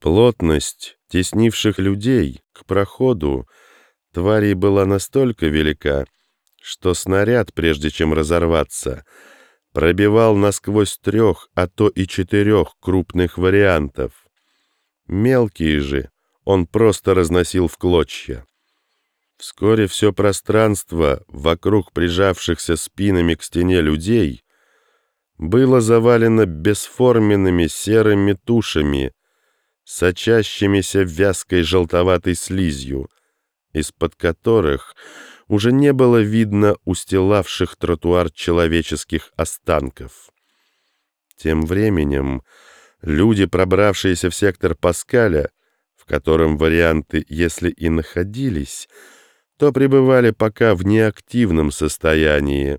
Плотность теснивших людей к проходу тварей была настолько велика, что снаряд, прежде чем разорваться, пробивал насквозь трех, а то и четырех крупных вариантов. Мелкие же он просто разносил в клочья. Вскоре все пространство вокруг прижавшихся спинами к стене людей было завалено бесформенными серыми тушами, сочащимися вязкой желтоватой слизью, из-под которых уже не было видно устилавших тротуар человеческих останков. Тем временем люди, пробравшиеся в сектор Паскаля, в котором варианты, если и находились, то пребывали пока в неактивном состоянии.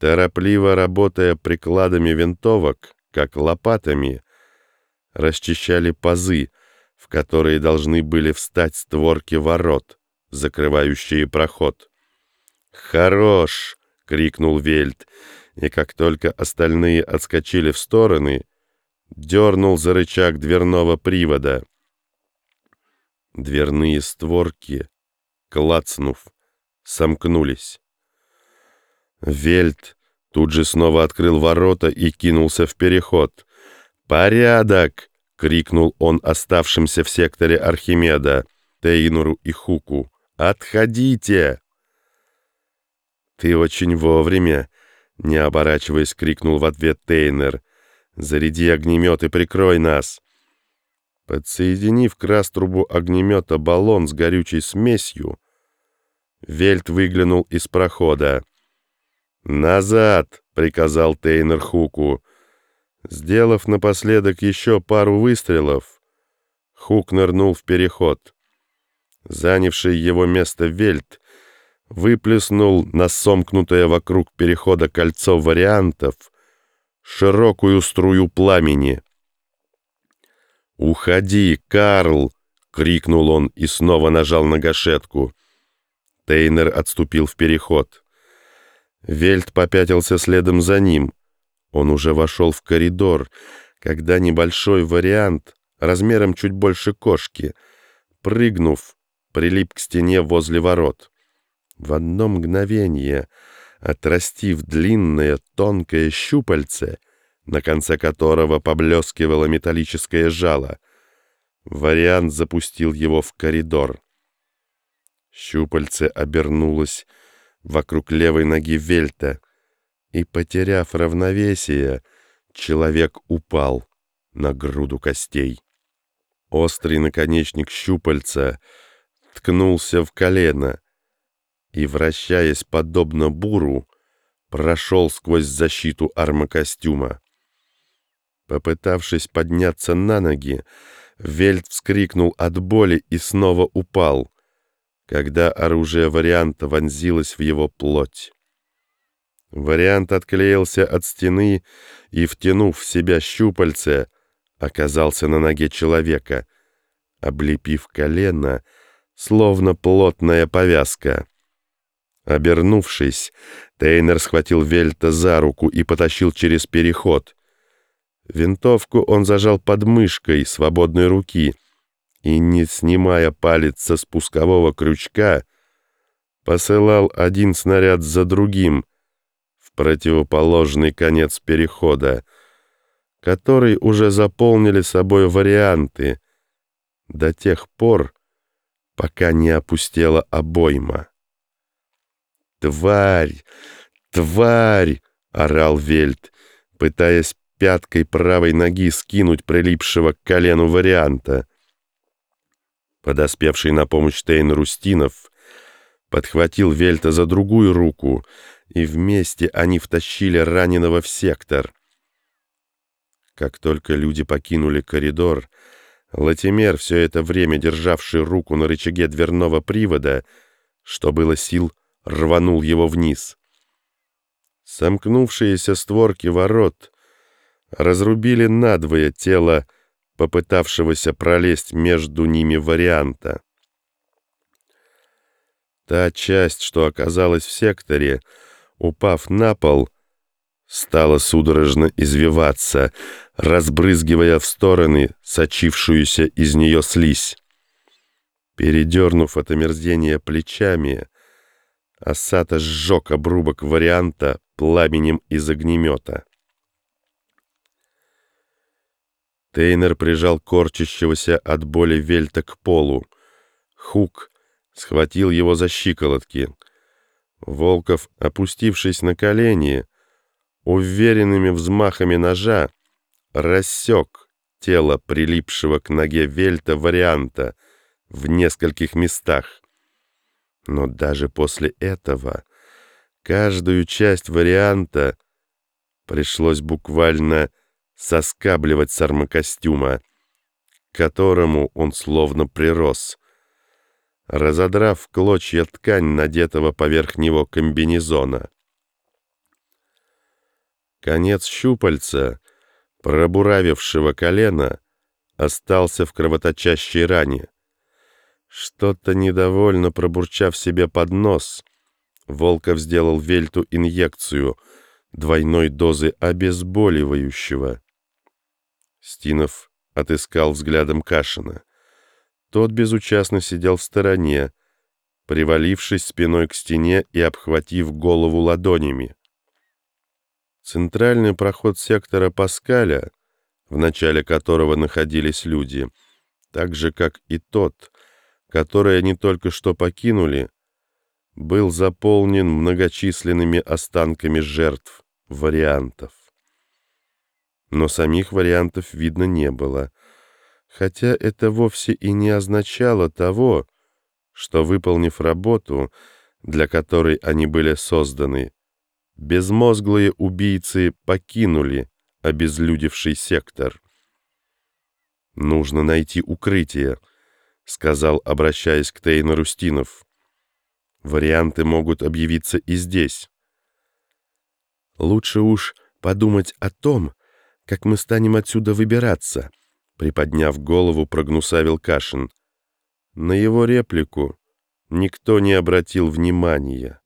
Торопливо работая прикладами винтовок, как лопатами, расчищали пазы, в которые должны были встать створки ворот, закрывающие проход. «Хорош!» — крикнул Вельт, и как только остальные отскочили в стороны, дернул за рычаг дверного привода. Дверные створки клацнув, сомкнулись. Вельт тут же снова открыл ворота и кинулся в переход. «Порядок!» — крикнул он оставшимся в секторе Архимеда, Тейнуру и Хуку. «Отходите!» «Ты очень вовремя!» — не оборачиваясь, крикнул в ответ Тейнер. «Заряди огнемет и прикрой нас!» Подсоединив к раструбу огнемета баллон с горючей смесью, Вельт выглянул из прохода. «Назад!» — приказал Тейнер Хуку. Сделав напоследок еще пару выстрелов, Хук нырнул в переход. Занявший его место Вельт выплеснул на сомкнутое вокруг перехода кольцо вариантов широкую струю пламени — «Уходи, Карл!» — крикнул он и снова нажал на гашетку. Тейнер отступил в переход. Вельт попятился следом за ним. Он уже вошел в коридор, когда небольшой вариант, размером чуть больше кошки, прыгнув, прилип к стене возле ворот. В одно мгновение, отрастив длинное тонкое щупальце — на конце которого поблескивало металлическое жало. Вариант запустил его в коридор. Щупальце обернулось вокруг левой ноги Вельта, и, потеряв равновесие, человек упал на груду костей. Острый наконечник щупальца ткнулся в колено и, вращаясь подобно буру, прошел сквозь защиту армокостюма. Попытавшись подняться на ноги, Вельт вскрикнул от боли и снова упал, когда оружие варианта вонзилось в его плоть. Вариант отклеился от стены и, втянув в себя щупальце, оказался на ноге человека, облепив колено, словно плотная повязка. Обернувшись, Тейнер схватил Вельта за руку и потащил через переход — Винтовку он зажал под мышкой свободной руки и, не снимая палец со спускового крючка, посылал один снаряд за другим противоположный конец перехода, который уже заполнили собой варианты до тех пор, пока не опустела обойма. «Тварь! Тварь!» — орал Вельт, пытаясь пяткой правой ноги скинуть прилипшего к колену варианта. Подоспевший на помощь Тейн Рустинов подхватил Вельта за другую руку, и вместе они втащили раненого в сектор. Как только люди покинули коридор, Латимер, все это время державший руку на рычаге дверного привода, что было сил, рванул его вниз. Сомкнувшиеся створки ворот разрубили надвое тело попытавшегося пролезть между ними варианта. Та часть, что оказалась в секторе, упав на пол, стала судорожно извиваться, разбрызгивая в стороны сочившуюся из нее слизь. Передернув от омерзения плечами, Асата сжег обрубок варианта пламенем из огнемета. Тейнер прижал корчащегося от боли Вельта к полу. Хук схватил его за щиколотки. Волков, опустившись на колени, уверенными взмахами ножа рассек тело прилипшего к ноге Вельта варианта в нескольких местах. Но даже после этого каждую часть варианта пришлось буквально соскабливать с армокостюма, к которому он словно прирос, разодрав клочья ткань надетого поверх него комбинезона. Конец щупальца, пробуравившего колено, остался в кровоточащей ране. Что-то недовольно пробурчав себе под нос, Волков сделал Вельту инъекцию двойной дозы обезболивающего. Стинов отыскал взглядом Кашина. Тот безучастно сидел в стороне, привалившись спиной к стене и обхватив голову ладонями. Центральный проход сектора Паскаля, в начале которого находились люди, так же, как и тот, который они только что покинули, был заполнен многочисленными останками жертв, вариантов но самих вариантов видно не было, хотя это вовсе и не означало того, что, выполнив работу, для которой они были созданы, безмозглые убийцы покинули обезлюдевший сектор. «Нужно найти укрытие», — сказал, обращаясь к Тейнеру Стинов. «Варианты могут объявиться и здесь». «Лучше уж подумать о том, как мы станем отсюда выбираться?» Приподняв голову, прогнусавил Кашин. На его реплику никто не обратил внимания.